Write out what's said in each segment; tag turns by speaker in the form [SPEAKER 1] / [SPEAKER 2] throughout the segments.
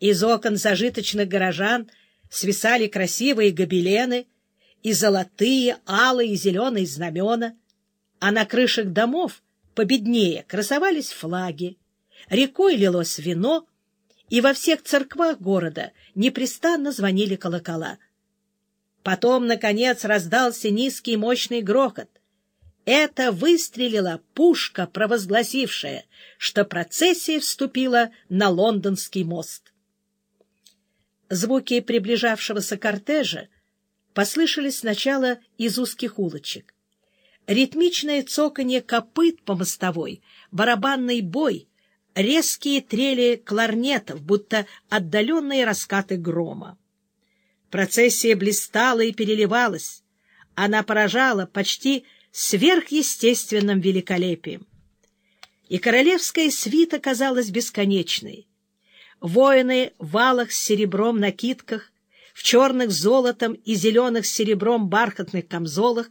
[SPEAKER 1] Из окон зажиточных горожан свисали красивые гобелены и золотые, алые и зеленые знамена, а на крышах домов победнее красовались флаги, рекой лилось вино, и во всех церквах города непрестанно звонили колокола. Потом, наконец, раздался низкий мощный грохот. Это выстрелила пушка, провозгласившая, что процессия вступила на лондонский мост. Звуки приближавшегося кортежа послышались сначала из узких улочек. Ритмичное цоканье копыт по мостовой, барабанный бой, резкие трели кларнетов, будто отдаленные раскаты грома. Процессия блистала и переливалась. Она поражала почти сверхъестественным великолепием. И королевская свита казалась бесконечной. Воины в валах с серебром накидках, в черных золотом и зеленых с серебром бархатных камзолах,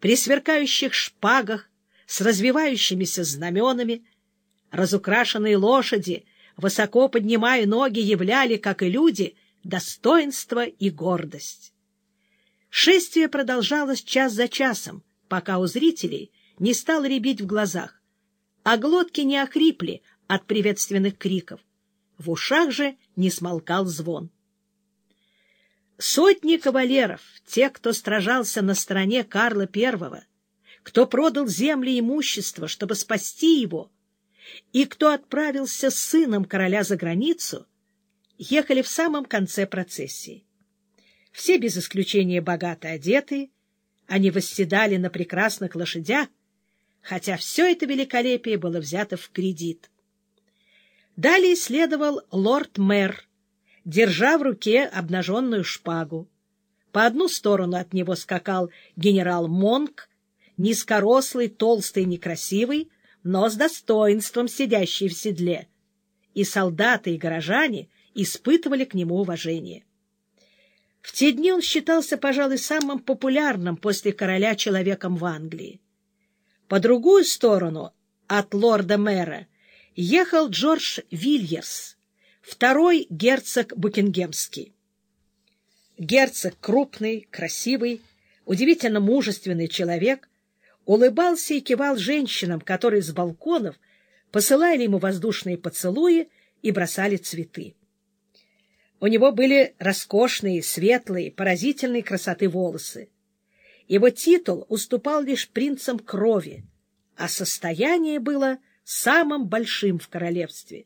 [SPEAKER 1] при сверкающих шпагах, с развивающимися знаменами, разукрашенные лошади, высоко поднимая ноги, являли, как и люди, достоинство и гордость. Шествие продолжалось час за часом, пока у зрителей не стал рябить в глазах, а глотки не охрипли от приветственных криков. В ушах же не смолкал звон. Сотни кавалеров, те, кто сражался на стороне Карла I, кто продал земли и имущество, чтобы спасти его, и кто отправился с сыном короля за границу, ехали в самом конце процессии. Все без исключения богато одетые, они восседали на прекрасных лошадях, хотя все это великолепие было взято в кредит. Далее следовал лорд-мэр, держа в руке обнаженную шпагу. По одну сторону от него скакал генерал Монк, низкорослый, толстый, некрасивый, но с достоинством сидящий в седле. И солдаты, и горожане испытывали к нему уважение. В те дни он считался, пожалуй, самым популярным после короля человеком в Англии. По другую сторону от лорда-мэра ехал Джордж Вильерс, второй герцог Букингемский. Герцог крупный, красивый, удивительно мужественный человек, улыбался и кивал женщинам, которые с балконов посылали ему воздушные поцелуи и бросали цветы. У него были роскошные, светлые, поразительной красоты волосы. Его титул уступал лишь принцам крови, а состояние было самым большим в королевстве,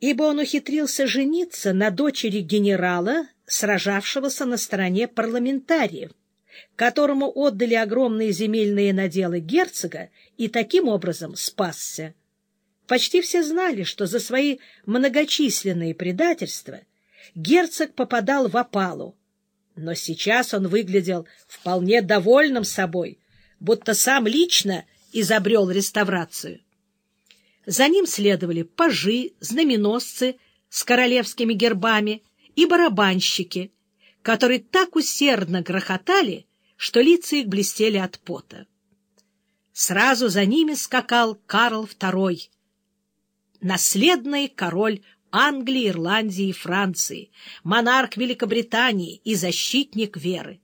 [SPEAKER 1] ибо он ухитрился жениться на дочери генерала, сражавшегося на стороне парламентариев, которому отдали огромные земельные наделы герцога и таким образом спасся. Почти все знали, что за свои многочисленные предательства герцог попадал в опалу, но сейчас он выглядел вполне довольным собой, будто сам лично изобрел реставрацию. За ним следовали пажи, знаменосцы с королевскими гербами и барабанщики, которые так усердно грохотали, что лица их блестели от пота. Сразу за ними скакал Карл II, наследный король Англии, Ирландии и Франции, монарх Великобритании и защитник веры.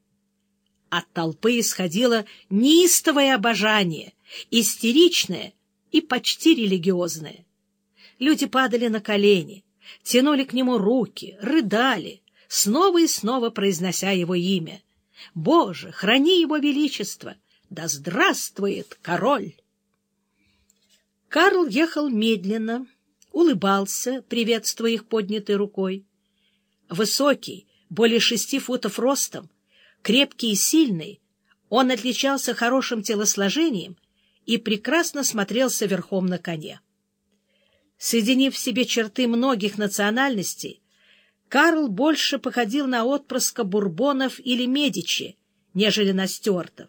[SPEAKER 1] От толпы исходило неистовое обожание, истеричное и почти религиозное. Люди падали на колени, тянули к нему руки, рыдали, снова и снова произнося его имя. «Боже, храни его величество! Да здравствует король!» Карл ехал медленно, улыбался, приветствуя их поднятой рукой. Высокий, более шести футов ростом, крепкий и сильный, он отличался хорошим телосложением и прекрасно смотрелся верхом на коне. Соединив в себе черты многих национальностей, Карл больше походил на отпрыска бурбонов или медичи, нежели на стюартов.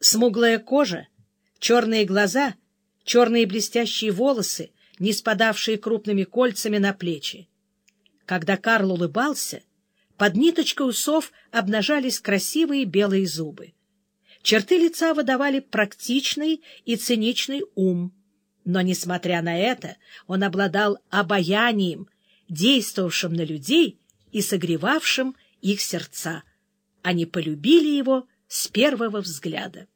[SPEAKER 1] Смуглая кожа, черные глаза, черные блестящие волосы — не спадавшие крупными кольцами на плечи. Когда Карл улыбался, под ниточкой усов обнажались красивые белые зубы. Черты лица выдавали практичный и циничный ум, но, несмотря на это, он обладал обаянием, действовавшим на людей и согревавшим их сердца. Они полюбили его с первого взгляда.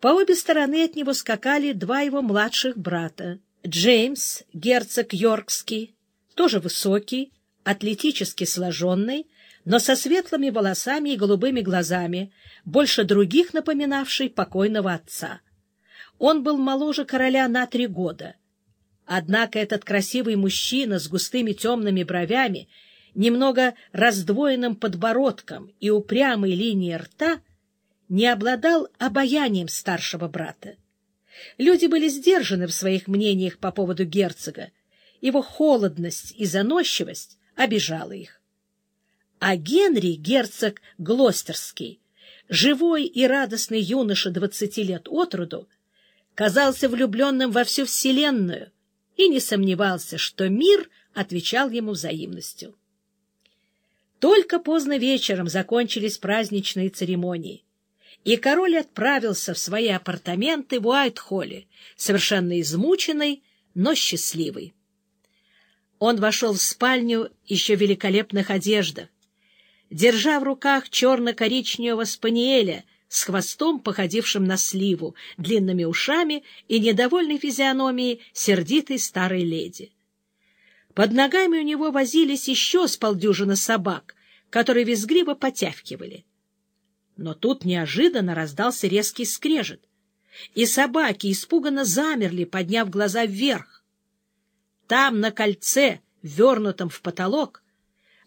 [SPEAKER 1] По обе стороны от него скакали два его младших брата. Джеймс, герцог Йоркский, тоже высокий, атлетически сложенный, но со светлыми волосами и голубыми глазами, больше других напоминавший покойного отца. Он был моложе короля на три года. Однако этот красивый мужчина с густыми темными бровями, немного раздвоенным подбородком и упрямой линией рта не обладал обаянием старшего брата. Люди были сдержаны в своих мнениях по поводу герцога, его холодность и заносчивость обижала их. А Генри, герцог Глостерский, живой и радостный юноша двадцати лет от роду, казался влюбленным во всю вселенную и не сомневался, что мир отвечал ему взаимностью. Только поздно вечером закончились праздничные церемонии, и король отправился в свои апартаменты в Уайт-Холле, совершенно измученный, но счастливый. Он вошел в спальню еще великолепных одеждах, держа в руках черно-коричневого спаниеля с хвостом, походившим на сливу, длинными ушами и недовольной физиономией сердитой старой леди. Под ногами у него возились еще с полдюжины собак, которые визгливо потявкивали. Но тут неожиданно раздался резкий скрежет, и собаки испуганно замерли, подняв глаза вверх. Там, на кольце, вернутом в потолок,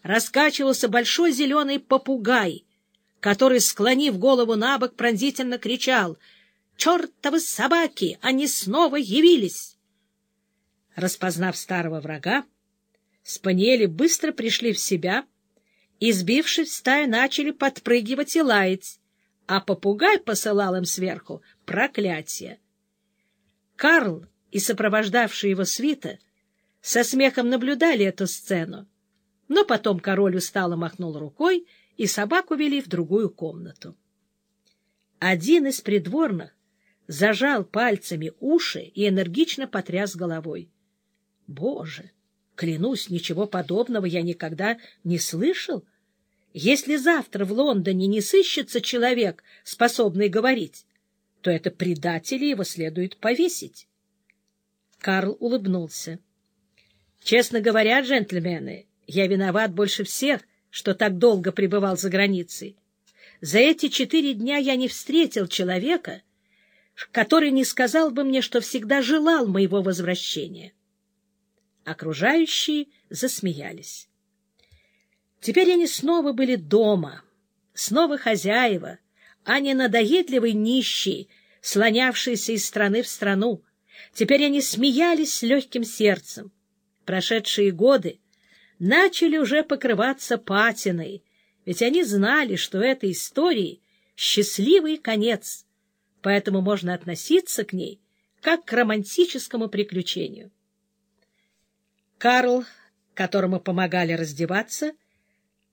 [SPEAKER 1] раскачивался большой зеленый попугай, который, склонив голову на бок, пронзительно кричал «Чертовы собаки! Они снова явились!» Распознав старого врага, спаниели быстро пришли в себя и, сбившись в стаю, начали подпрыгивать и лаять, а попугай посылал им сверху проклятие. Карл и сопровождавший его свита со смехом наблюдали эту сцену, но потом король устало махнул рукой, и собаку вели в другую комнату. Один из придворных зажал пальцами уши и энергично потряс головой. Боже, клянусь, ничего подобного я никогда не слышал. Если завтра в Лондоне не сыщется человек, способный говорить, то это предатели его следует повесить. Карл улыбнулся. — Честно говоря, джентльмены, я виноват больше всех, что так долго пребывал за границей. За эти четыре дня я не встретил человека, который не сказал бы мне, что всегда желал моего возвращения. Окружающие засмеялись. Теперь они снова были дома, снова хозяева, а не надоедливый нищий, слонявшийся из страны в страну. Теперь они смеялись с легким сердцем. Прошедшие годы начали уже покрываться патиной, ведь они знали, что этой истории счастливый конец, поэтому можно относиться к ней как к романтическому приключению. Карл, которому помогали раздеваться,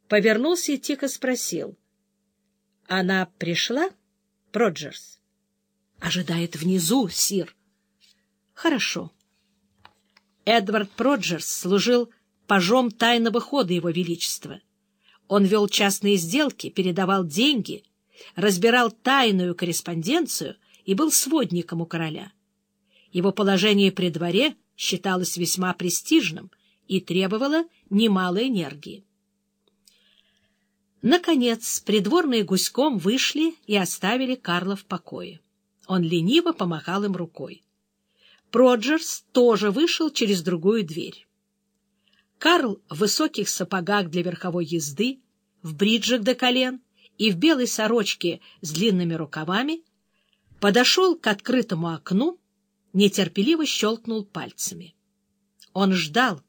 [SPEAKER 1] повернулся и тихо спросил. — Она пришла, Проджерс? — Ожидает внизу, сир. — Хорошо. Эдвард Проджерс служил пажом тайного хода Его Величества. Он вел частные сделки, передавал деньги, разбирал тайную корреспонденцию и был сводником у короля. Его положение при дворе считалось весьма престижным и требовало немалой энергии. Наконец, придворные гуськом вышли и оставили Карла в покое. Он лениво помахал им рукой. Проджерс тоже вышел через другую дверь. Карл в высоких сапогах для верховой езды, в бриджах до колен и в белой сорочке с длинными рукавами подошел к открытому окну, нетерпеливо щелкнул пальцами. Он ждал.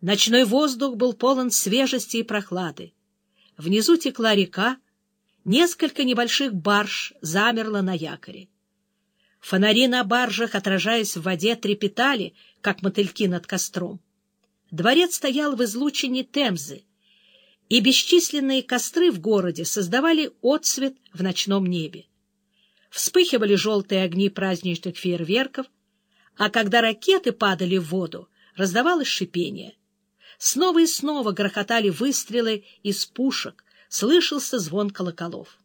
[SPEAKER 1] Ночной воздух был полон свежести и прохлады. Внизу текла река, несколько небольших барж замерло на якоре. Фонари на баржах, отражаясь в воде, трепетали, как мотыльки над костром. Дворец стоял в излучине Темзы, и бесчисленные костры в городе создавали отсвет в ночном небе. Вспыхивали желтые огни праздничных фейерверков, а когда ракеты падали в воду, раздавалось шипение. Снова и снова грохотали выстрелы из пушек, слышался звон колоколов.